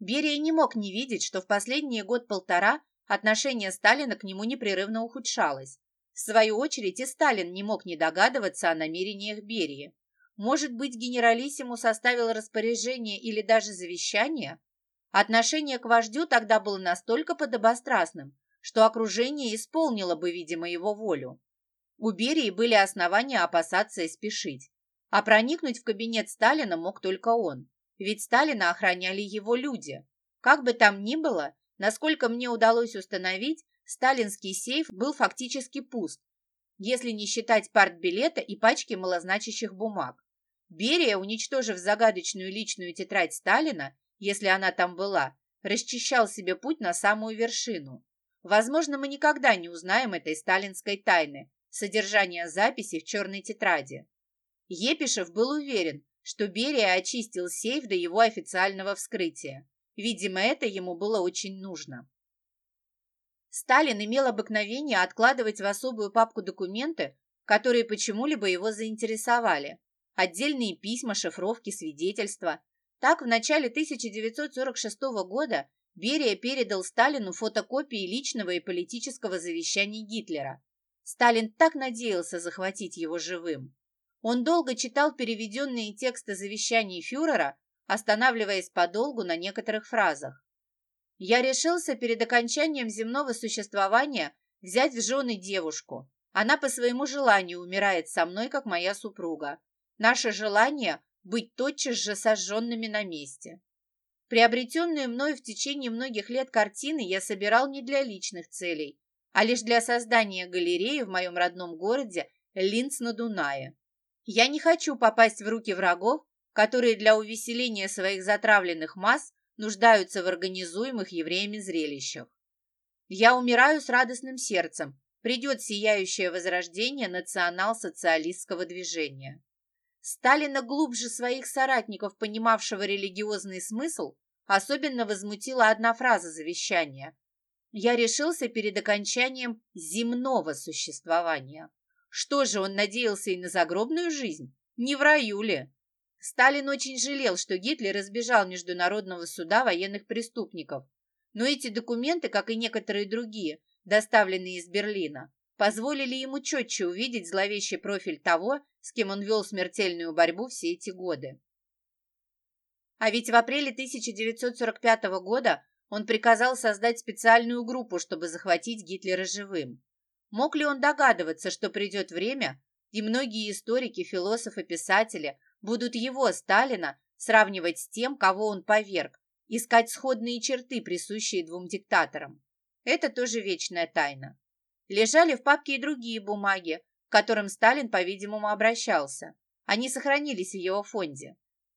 [SPEAKER 1] Берия не мог не видеть, что в последние год-полтора отношение Сталина к нему непрерывно ухудшалось. В свою очередь и Сталин не мог не догадываться о намерениях Берии. Может быть, генералиссиму составил распоряжение или даже завещание? Отношение к вождю тогда было настолько подобострастным, что окружение исполнило бы, видимо, его волю. У Берии были основания опасаться и спешить. А проникнуть в кабинет Сталина мог только он, ведь Сталина охраняли его люди. Как бы там ни было, насколько мне удалось установить, сталинский сейф был фактически пуст, если не считать партбилета и пачки малозначащих бумаг. Берия, уничтожив загадочную личную тетрадь Сталина, если она там была, расчищал себе путь на самую вершину. Возможно, мы никогда не узнаем этой сталинской тайны, содержание записи в черной тетради. Епишев был уверен, что Берия очистил сейф до его официального вскрытия. Видимо, это ему было очень нужно. Сталин имел обыкновение откладывать в особую папку документы, которые почему-либо его заинтересовали. Отдельные письма, шифровки, свидетельства. Так, в начале 1946 года Берия передал Сталину фотокопии личного и политического завещаний Гитлера. Сталин так надеялся захватить его живым. Он долго читал переведенные тексты завещаний фюрера, останавливаясь подолгу на некоторых фразах. «Я решился перед окончанием земного существования взять в жены девушку. Она по своему желанию умирает со мной, как моя супруга. Наше желание – быть тотчас же сожженными на месте. Приобретенные мною в течение многих лет картины я собирал не для личных целей, а лишь для создания галереи в моем родном городе Линц на Дунае. Я не хочу попасть в руки врагов, которые для увеселения своих затравленных масс нуждаются в организуемых евреями зрелищах. Я умираю с радостным сердцем, придет сияющее возрождение национал-социалистского движения. Сталина глубже своих соратников, понимавшего религиозный смысл, особенно возмутила одна фраза завещания, я решился перед окончанием земного существования. Что же, он надеялся и на загробную жизнь? Не в раю ли? Сталин очень жалел, что Гитлер избежал Международного суда военных преступников, но эти документы, как и некоторые другие, доставленные из Берлина, позволили ему четче увидеть зловещий профиль того, с кем он вел смертельную борьбу все эти годы. А ведь в апреле 1945 года он приказал создать специальную группу, чтобы захватить Гитлера живым. Мог ли он догадываться, что придет время, и многие историки, философы, писатели будут его, Сталина, сравнивать с тем, кого он поверг, искать сходные черты, присущие двум диктаторам. Это тоже вечная тайна. Лежали в папке и другие бумаги, к которым Сталин, по-видимому, обращался. Они сохранились в его фонде.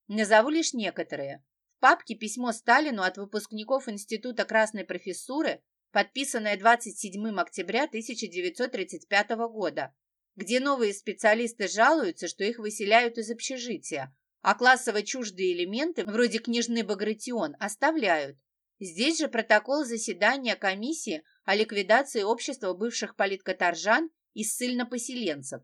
[SPEAKER 1] Назову лишь некоторые. В папке письмо Сталину от выпускников Института Красной Профессуры, подписанное 27 октября 1935 года, где новые специалисты жалуются, что их выселяют из общежития, а классово чуждые элементы, вроде княжны Багратион, оставляют. Здесь же протокол заседания комиссии о ликвидации общества бывших политкоторжан и ссыльнопоселенцев.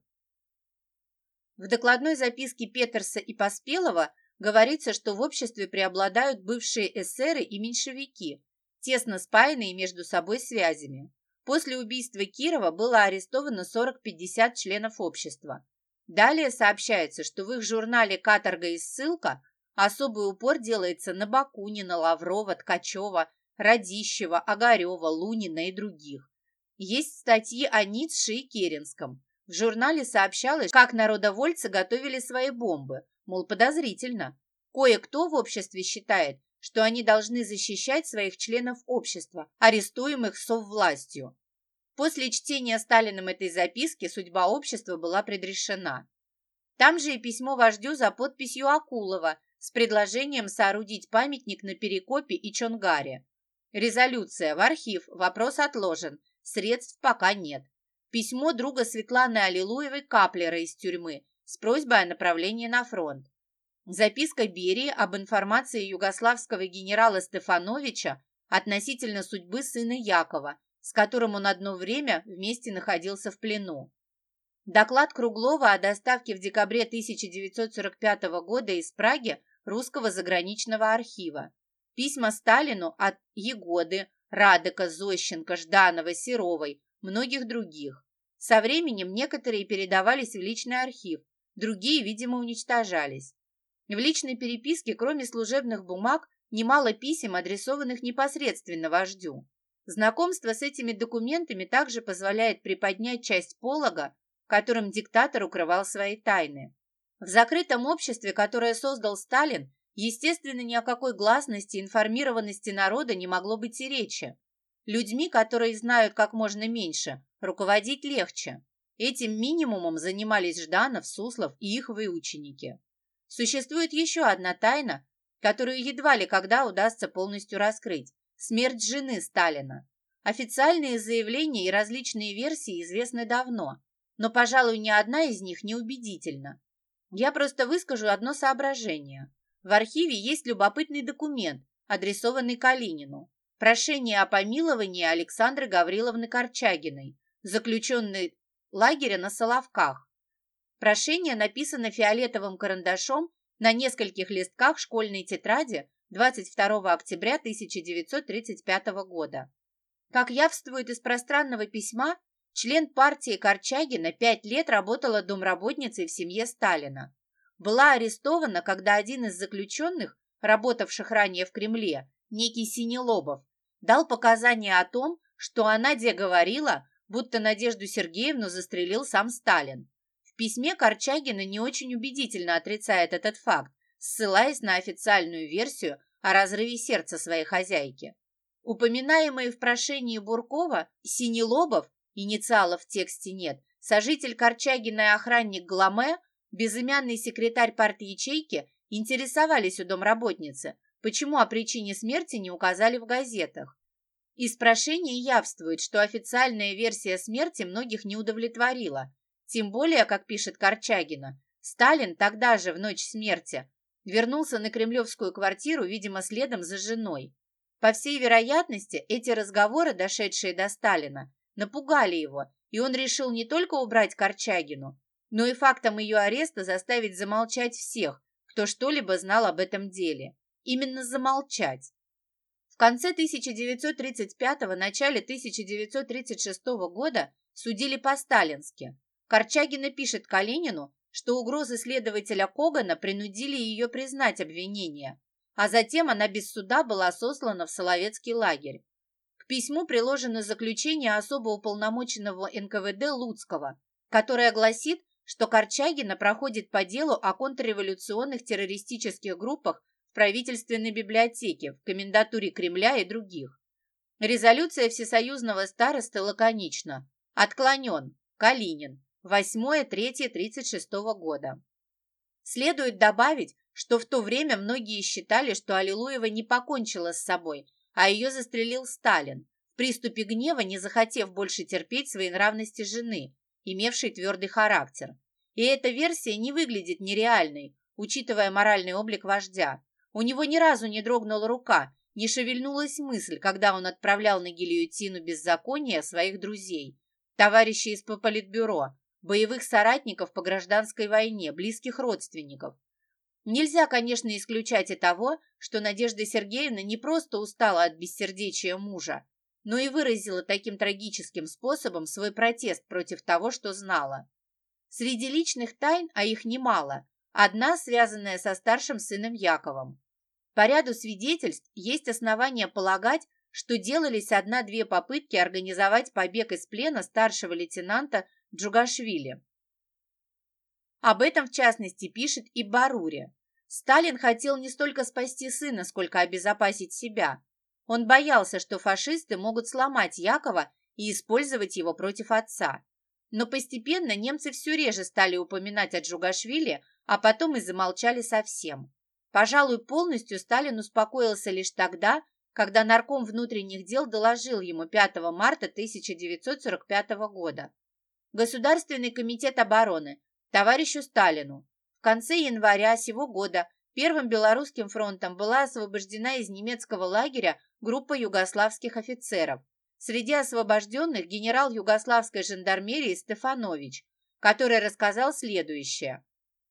[SPEAKER 1] В докладной записке Петерса и Поспелова говорится, что в обществе преобладают бывшие эсеры и меньшевики, тесно спаянные между собой связями. После убийства Кирова было арестовано 40-50 членов общества. Далее сообщается, что в их журнале «Каторга и ссылка» особый упор делается на Бакунина, Лаврова, Ткачева, Радищева, Огарева, Лунина и других. Есть статьи о Ницше и Керенском. В журнале сообщалось, как народовольцы готовили свои бомбы, мол, подозрительно. Кое-кто в обществе считает, что они должны защищать своих членов общества, арестуемых соввластью. После чтения Сталиным этой записки судьба общества была предрешена. Там же и письмо вождю за подписью Акулова с предложением соорудить памятник на Перекопе и Чонгаре. Резолюция в архив, вопрос отложен, средств пока нет. Письмо друга Светланы Аллилуевой Каплера из тюрьмы с просьбой о направлении на фронт. Записка Берии об информации югославского генерала Стефановича относительно судьбы сына Якова, с которым он одно время вместе находился в плену. Доклад Круглова о доставке в декабре 1945 года из Праги русского заграничного архива. Письма Сталину от Егоды, Радыка, Зощенко, Жданова, Серовой, многих других. Со временем некоторые передавались в личный архив, другие, видимо, уничтожались. В личной переписке, кроме служебных бумаг, немало писем, адресованных непосредственно вождю. Знакомство с этими документами также позволяет приподнять часть полога, которым диктатор укрывал свои тайны. В закрытом обществе, которое создал Сталин, естественно, ни о какой гласности информированности народа не могло быть и речи. Людьми, которые знают как можно меньше, руководить легче. Этим минимумом занимались Жданов, Суслов и их выученики. Существует еще одна тайна, которую едва ли когда удастся полностью раскрыть – смерть жены Сталина. Официальные заявления и различные версии известны давно, но, пожалуй, ни одна из них не убедительна. Я просто выскажу одно соображение. В архиве есть любопытный документ, адресованный Калинину. Прошение о помиловании Александры Гавриловны Корчагиной, заключенной лагеря на Соловках. Прошение написано фиолетовым карандашом на нескольких листках школьной тетради 22 октября 1935 года. Как явствует из пространного письма, член партии Корчагина пять лет работала домработницей в семье Сталина. Была арестована, когда один из заключенных, работавших ранее в Кремле, некий Синелобов, дал показания о том, что она где говорила, будто Надежду Сергеевну застрелил сам Сталин письме Корчагина не очень убедительно отрицает этот факт, ссылаясь на официальную версию о разрыве сердца своей хозяйки. Упоминаемые в прошении Буркова Синелобов, инициалов в тексте нет, сожитель Корчагина и охранник Гламе, безымянный секретарь партии ячейки интересовались у домработницы, почему о причине смерти не указали в газетах. Из прошения явствует, что официальная версия смерти многих не удовлетворила, тем более, как пишет Корчагина, Сталин тогда же, в ночь смерти, вернулся на кремлевскую квартиру, видимо, следом за женой. По всей вероятности, эти разговоры, дошедшие до Сталина, напугали его, и он решил не только убрать Корчагину, но и фактом ее ареста заставить замолчать всех, кто что-либо знал об этом деле. Именно замолчать. В конце 1935 начале 1936 года судили по-сталински. Корчагина пишет Калинину, что угрозы следователя Когана принудили ее признать обвинение, а затем она без суда была сослана в Соловецкий лагерь. К письму приложено заключение особо уполномоченного НКВД Луцкого, которое гласит, что Корчагина проходит по делу о контрреволюционных террористических группах в правительственной библиотеке, в комендатуре Кремля и других. Резолюция всесоюзного старосты лаконична. Отклонен. Калинин. 8-3-36 года. Следует добавить, что в то время многие считали, что Аллилуева не покончила с собой, а ее застрелил Сталин, в приступе гнева не захотев больше терпеть своей нравности жены, имевшей твердый характер. И эта версия не выглядит нереальной, учитывая моральный облик вождя. У него ни разу не дрогнула рука, не шевельнулась мысль, когда он отправлял на гильотину беззакония своих друзей, товарищей из Политбюро, боевых соратников по гражданской войне, близких родственников. Нельзя, конечно, исключать и того, что Надежда Сергеевна не просто устала от бессердечия мужа, но и выразила таким трагическим способом свой протест против того, что знала. Среди личных тайн, а их немало, одна связанная со старшим сыном Яковом. По ряду свидетельств есть основания полагать, что делались одна-две попытки организовать побег из плена старшего лейтенанта Джугашвили. Об этом, в частности, пишет и Барури. Сталин хотел не столько спасти сына, сколько обезопасить себя. Он боялся, что фашисты могут сломать Якова и использовать его против отца. Но постепенно немцы все реже стали упоминать о Джугашвили, а потом и замолчали совсем. Пожалуй, полностью Сталин успокоился лишь тогда, когда нарком внутренних дел доложил ему 5 марта 1945 года. Государственный комитет обороны, товарищу Сталину. В конце января сего года Первым Белорусским фронтом была освобождена из немецкого лагеря группа югославских офицеров. Среди освобожденных генерал югославской жандармерии Стефанович, который рассказал следующее.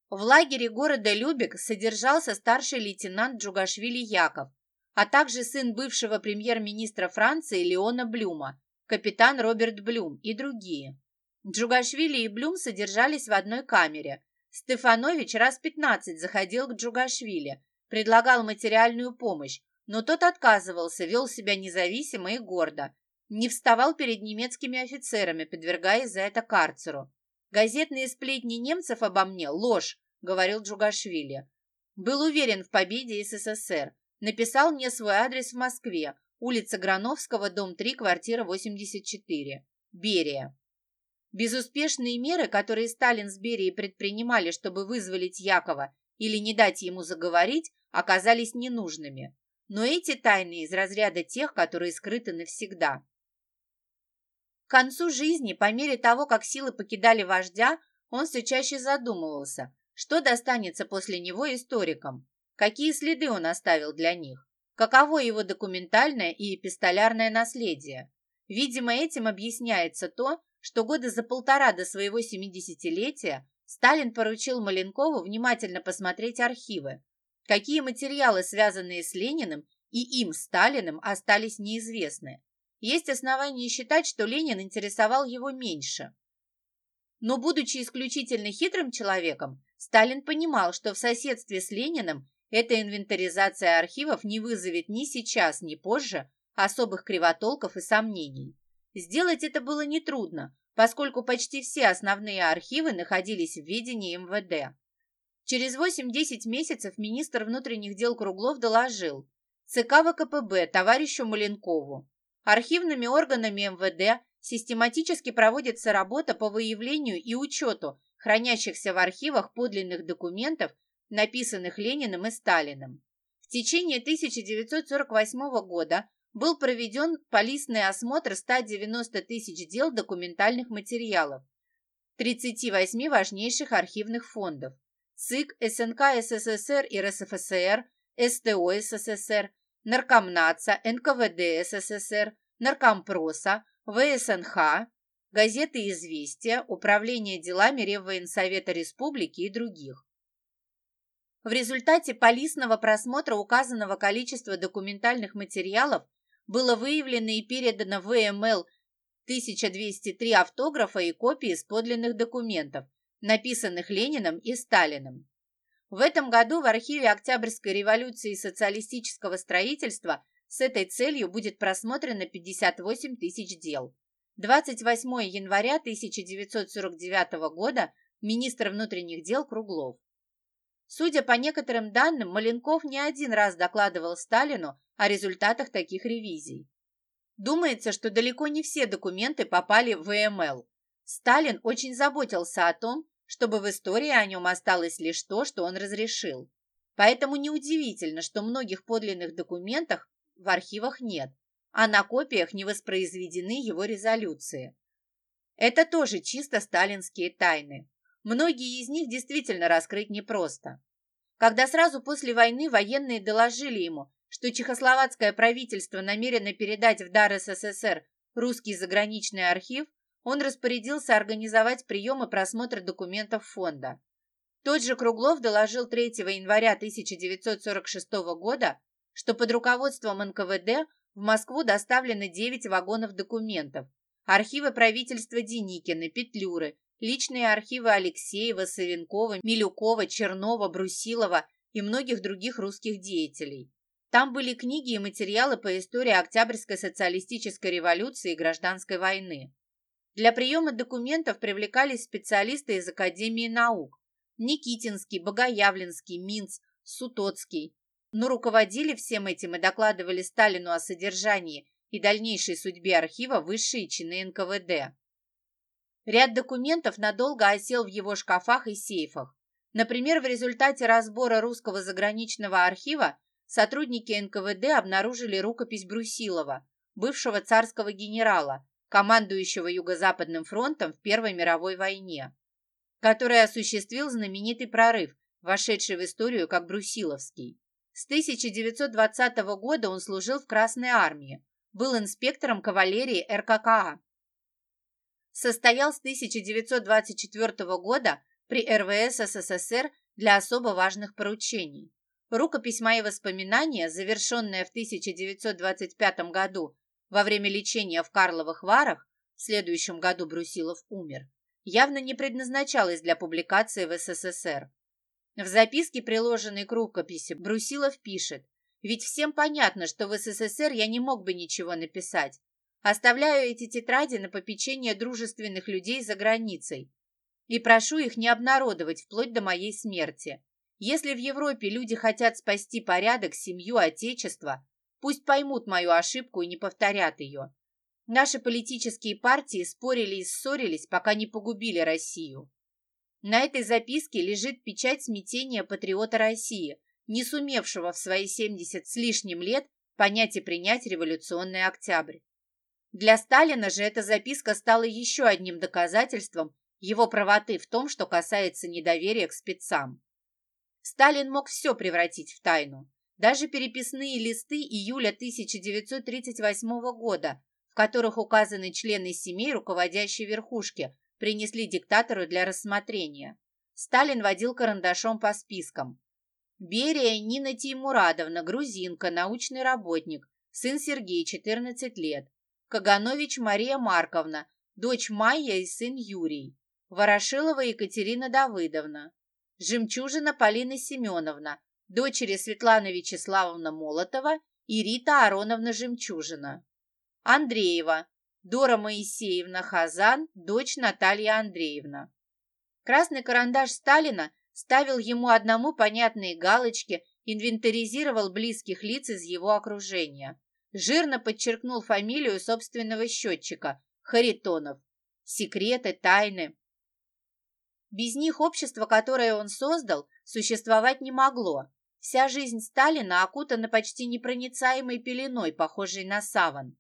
[SPEAKER 1] В лагере города Любек содержался старший лейтенант Джугашвили Яков, а также сын бывшего премьер-министра Франции Леона Блюма, капитан Роберт Блюм и другие. Джугашвили и Блюм содержались в одной камере. Стефанович раз пятнадцать заходил к Джугашвили, предлагал материальную помощь, но тот отказывался, вел себя независимо и гордо, не вставал перед немецкими офицерами, подвергаясь за это карцеру. «Газетные сплетни немцев обо мне – ложь», – говорил Джугашвили. Был уверен в победе СССР. Написал мне свой адрес в Москве, улица Грановского, дом 3, квартира 84. Берия. Безуспешные меры, которые Сталин с Берией предпринимали, чтобы вызволить Якова или не дать ему заговорить, оказались ненужными. Но эти тайны из разряда тех, которые скрыты навсегда. К концу жизни, по мере того, как силы покидали вождя, он все чаще задумывался, что достанется после него историкам, какие следы он оставил для них, каково его документальное и эпистолярное наследие. Видимо, этим объясняется то, что года за полтора до своего семидесятилетия Сталин поручил Маленкову внимательно посмотреть архивы, какие материалы, связанные с Лениным и им, Сталиным, остались неизвестны. Есть основания считать, что Ленин интересовал его меньше. Но, будучи исключительно хитрым человеком, Сталин понимал, что в соседстве с Лениным эта инвентаризация архивов не вызовет ни сейчас, ни позже особых кривотолков и сомнений. Сделать это было нетрудно, поскольку почти все основные архивы находились в ведении МВД. Через 8-10 месяцев министр внутренних дел Круглов доложил ЦК ВКПБ товарищу Маленкову. Архивными органами МВД систематически проводится работа по выявлению и учету хранящихся в архивах подлинных документов, написанных Лениным и Сталиным. В течение 1948 года был проведен полисный осмотр 190 тысяч дел документальных материалов, 38 важнейших архивных фондов, ЦИК, СНК СССР и РСФСР, СТО СССР, Наркомнаца, НКВД СССР, Наркомпроса, ВСНХ, газеты «Известия», Управление делами Реввоенсовета Республики и других. В результате полисного просмотра указанного количества документальных материалов было выявлено и передано в ВМЛ 1203 автографа и копии с подлинных документов, написанных Лениным и Сталиным. В этом году в архиве Октябрьской революции и социалистического строительства с этой целью будет просмотрено 58 тысяч дел. 28 января 1949 года министр внутренних дел Круглов. Судя по некоторым данным, Маленков не один раз докладывал Сталину о результатах таких ревизий. Думается, что далеко не все документы попали в ВМЛ. Сталин очень заботился о том, чтобы в истории о нем осталось лишь то, что он разрешил. Поэтому неудивительно, что многих подлинных документах в архивах нет, а на копиях не воспроизведены его резолюции. Это тоже чисто сталинские тайны. Многие из них действительно раскрыть непросто. Когда сразу после войны военные доложили ему, что чехословацкое правительство намерено передать в дар СССР русский заграничный архив, он распорядился организовать прием и просмотр документов фонда. Тот же Круглов доложил 3 января 1946 года, что под руководством НКВД в Москву доставлено 9 вагонов документов, архивы правительства Деникина, Петлюры, личные архивы Алексеева, Савенкова, Милюкова, Чернова, Брусилова и многих других русских деятелей. Там были книги и материалы по истории Октябрьской социалистической революции и гражданской войны. Для приема документов привлекались специалисты из Академии наук. Никитинский, Богоявленский, Минц, Сутоцкий. Но руководили всем этим и докладывали Сталину о содержании и дальнейшей судьбе архива высшие чины НКВД. Ряд документов надолго осел в его шкафах и сейфах. Например, в результате разбора русского заграничного архива сотрудники НКВД обнаружили рукопись Брусилова, бывшего царского генерала, командующего Юго-Западным фронтом в Первой мировой войне, который осуществил знаменитый прорыв, вошедший в историю как Брусиловский. С 1920 года он служил в Красной армии, был инспектором кавалерии РККА состоял с 1924 года при РВС СССР для особо важных поручений. Рукопись «Мои воспоминания», завершенная в 1925 году во время лечения в Карловых Варах, в следующем году Брусилов умер, явно не предназначалась для публикации в СССР. В записке, приложенной к рукописи, Брусилов пишет, «Ведь всем понятно, что в СССР я не мог бы ничего написать. Оставляю эти тетради на попечение дружественных людей за границей и прошу их не обнародовать вплоть до моей смерти. Если в Европе люди хотят спасти порядок, семью, отечество, пусть поймут мою ошибку и не повторят ее. Наши политические партии спорили и ссорились, пока не погубили Россию. На этой записке лежит печать смятения патриота России, не сумевшего в свои 70 с лишним лет понять и принять революционный октябрь. Для Сталина же эта записка стала еще одним доказательством его правоты в том, что касается недоверия к спецам. Сталин мог все превратить в тайну. Даже переписные листы июля 1938 года, в которых указаны члены семей руководящей верхушки, принесли диктатору для рассмотрения. Сталин водил карандашом по спискам. Берия Нина Тимурадовна, грузинка, научный работник, сын Сергей, 14 лет. Каганович Мария Марковна, дочь Майя и сын Юрий, Ворошилова Екатерина Давыдовна, Жемчужина Полина Семеновна, дочери Светлана Вячеславовна Молотова и Рита Ароновна Жемчужина, Андреева, Дора Моисеевна Хазан, дочь Наталья Андреевна. Красный карандаш Сталина ставил ему одному понятные галочки, инвентаризировал близких лиц из его окружения. Жирно подчеркнул фамилию собственного счетчика – Харитонов. Секреты, тайны. Без них общество, которое он создал, существовать не могло. Вся жизнь Сталина окутана почти непроницаемой пеленой, похожей на саван.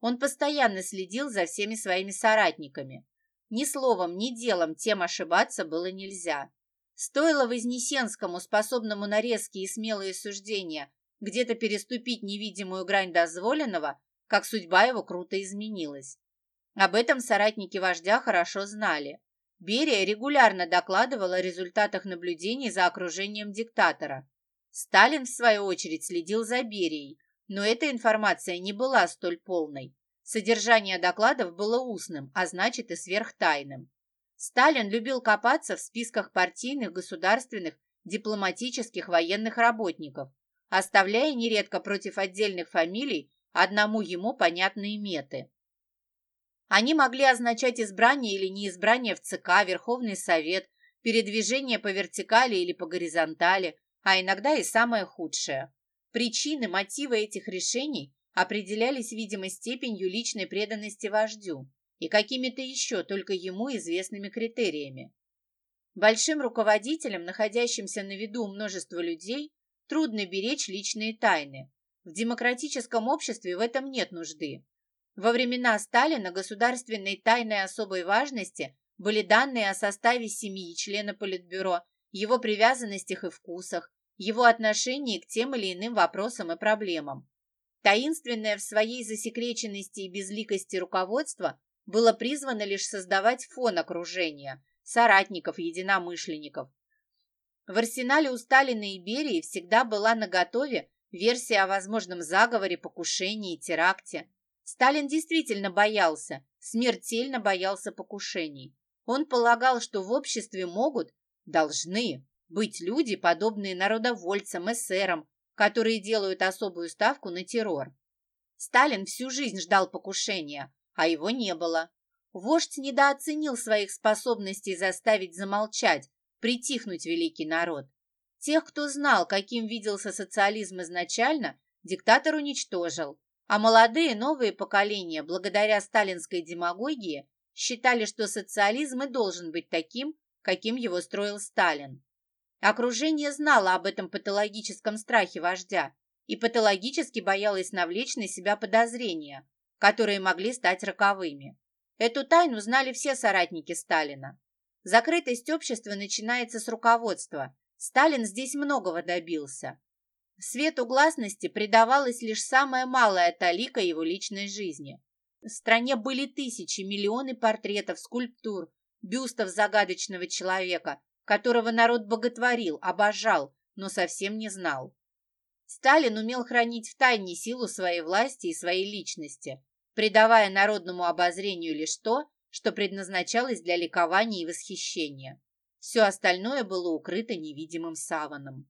[SPEAKER 1] Он постоянно следил за всеми своими соратниками. Ни словом, ни делом тем ошибаться было нельзя. Стоило Вознесенскому, способному на резкие и смелые суждения, где-то переступить невидимую грань дозволенного, как судьба его круто изменилась. Об этом соратники вождя хорошо знали. Берия регулярно докладывал о результатах наблюдений за окружением диктатора. Сталин, в свою очередь, следил за Берией, но эта информация не была столь полной. Содержание докладов было устным, а значит и сверхтайным. Сталин любил копаться в списках партийных, государственных, дипломатических, военных работников, оставляя нередко против отдельных фамилий одному ему понятные меты. Они могли означать избрание или неизбрание в ЦК, Верховный Совет, передвижение по вертикали или по горизонтали, а иногда и самое худшее. Причины, мотивы этих решений определялись, видимо, степенью личной преданности вождю и какими-то еще только ему известными критериями. Большим руководителям, находящимся на виду множества людей, трудно беречь личные тайны. В демократическом обществе в этом нет нужды. Во времена Сталина государственной тайной особой важности были данные о составе семьи члена Политбюро, его привязанностях и вкусах, его отношении к тем или иным вопросам и проблемам. Таинственное в своей засекреченности и безликости руководство было призвано лишь создавать фон окружения, соратников, единомышленников. В арсенале у Сталина и Берии всегда была наготове версия о возможном заговоре, покушении и теракте. Сталин действительно боялся, смертельно боялся покушений. Он полагал, что в обществе могут, должны быть люди, подобные народовольцам, эсерам, которые делают особую ставку на террор. Сталин всю жизнь ждал покушения, а его не было. Вождь недооценил своих способностей заставить замолчать, притихнуть великий народ. Тех, кто знал, каким виделся социализм изначально, диктатор уничтожил, а молодые новые поколения, благодаря сталинской демагогии, считали, что социализм и должен быть таким, каким его строил Сталин. Окружение знало об этом патологическом страхе вождя и патологически боялось навлечь на себя подозрения, которые могли стать роковыми. Эту тайну знали все соратники Сталина. Закрытость общества начинается с руководства. Сталин здесь многого добился. Свету гласности придавалась лишь самая малая талика его личной жизни. В стране были тысячи, миллионы портретов, скульптур, бюстов загадочного человека, которого народ боготворил, обожал, но совсем не знал. Сталин умел хранить в тайне силу своей власти и своей личности, придавая народному обозрению лишь то, что предназначалось для ликования и восхищения. Все остальное было укрыто невидимым саваном.